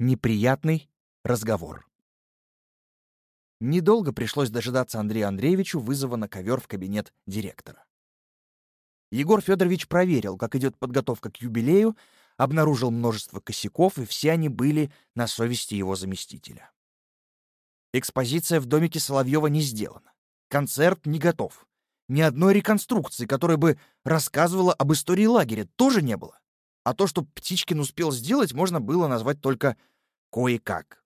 Неприятный разговор. Недолго пришлось дожидаться Андрею Андреевичу вызова на ковер в кабинет директора. Егор Федорович проверил, как идет подготовка к юбилею, обнаружил множество косяков, и все они были на совести его заместителя. Экспозиция в домике Соловьева не сделана. Концерт не готов. Ни одной реконструкции, которая бы рассказывала об истории лагеря, тоже не было. А то, что Птичкин успел сделать, можно было назвать только кое-как.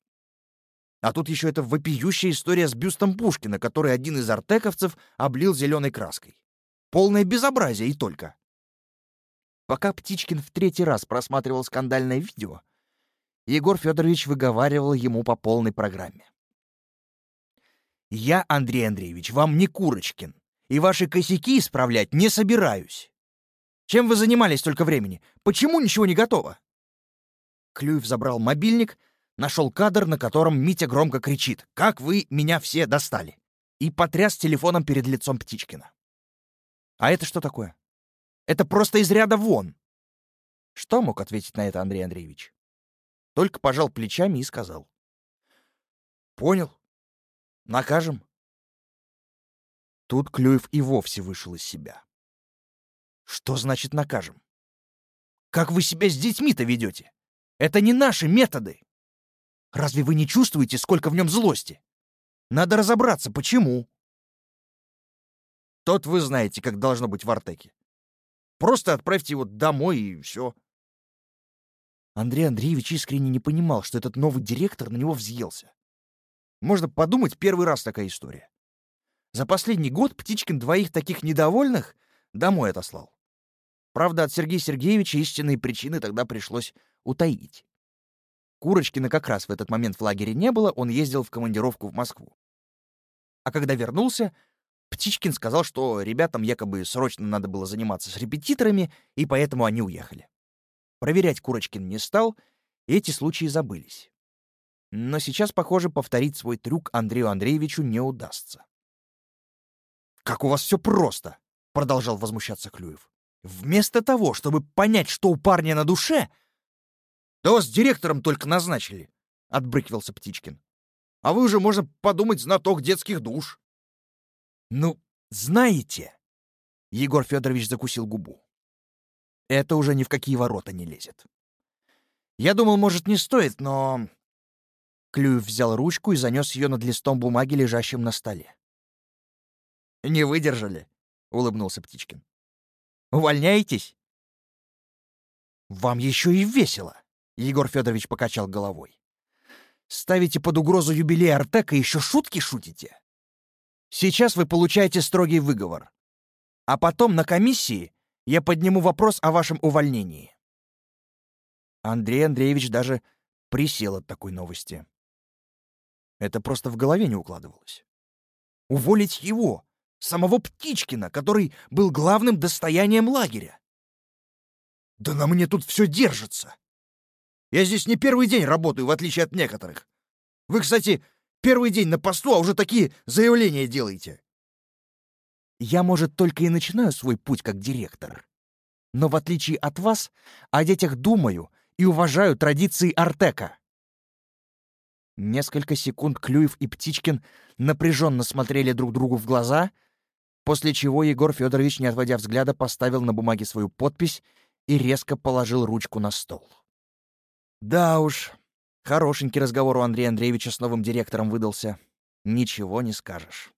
А тут еще эта вопиющая история с бюстом Пушкина, который один из артековцев облил зеленой краской. Полное безобразие и только. Пока Птичкин в третий раз просматривал скандальное видео, Егор Федорович выговаривал ему по полной программе. «Я, Андрей Андреевич, вам не Курочкин, и ваши косяки исправлять не собираюсь. Чем вы занимались столько времени? Почему ничего не готово?» Клюев забрал мобильник, нашел кадр, на котором Митя громко кричит «Как вы меня все достали!» и потряс телефоном перед лицом Птичкина. «А это что такое? Это просто из ряда вон!» Что мог ответить на это Андрей Андреевич? Только пожал плечами и сказал. «Понял. Накажем». Тут Клюев и вовсе вышел из себя. Что значит накажем? Как вы себя с детьми-то ведете? Это не наши методы. Разве вы не чувствуете, сколько в нем злости? Надо разобраться, почему. Тот вы знаете, как должно быть в Артеке. Просто отправьте его домой и все. Андрей Андреевич искренне не понимал, что этот новый директор на него взъелся. Можно подумать, первый раз такая история. За последний год Птичкин двоих таких недовольных домой отослал. Правда, от Сергея Сергеевича истинные причины тогда пришлось утаить. Курочкина как раз в этот момент в лагере не было, он ездил в командировку в Москву. А когда вернулся, Птичкин сказал, что ребятам якобы срочно надо было заниматься с репетиторами, и поэтому они уехали. Проверять Курочкин не стал, и эти случаи забылись. Но сейчас, похоже, повторить свой трюк Андрею Андреевичу не удастся. «Как у вас все просто!» — продолжал возмущаться Клюев. Вместо того, чтобы понять, что у парня на душе... Да вас директором только назначили, — отбрыкивался Птичкин. А вы уже, можно подумать, знаток детских душ. Ну, знаете... Егор Федорович закусил губу. Это уже ни в какие ворота не лезет. Я думал, может, не стоит, но... Клюев взял ручку и занес ее над листом бумаги, лежащим на столе. «Не выдержали», — улыбнулся Птичкин. Увольняетесь?» «Вам еще и весело», — Егор Федорович покачал головой. «Ставите под угрозу юбилей Артека и еще шутки шутите? Сейчас вы получаете строгий выговор. А потом на комиссии я подниму вопрос о вашем увольнении». Андрей Андреевич даже присел от такой новости. Это просто в голове не укладывалось. Уволить его, самого Птичкина, который был главным достоянием лагеря. Да на мне тут все держится. Я здесь не первый день работаю, в отличие от некоторых. Вы, кстати, первый день на посту, а уже такие заявления делаете. Я, может, только и начинаю свой путь как директор. Но в отличие от вас, о детях думаю и уважаю традиции Артека. Несколько секунд Клюев и Птичкин напряженно смотрели друг другу в глаза — после чего Егор Федорович, не отводя взгляда, поставил на бумаге свою подпись и резко положил ручку на стол. Да уж, хорошенький разговор у Андрея Андреевича с новым директором выдался. Ничего не скажешь.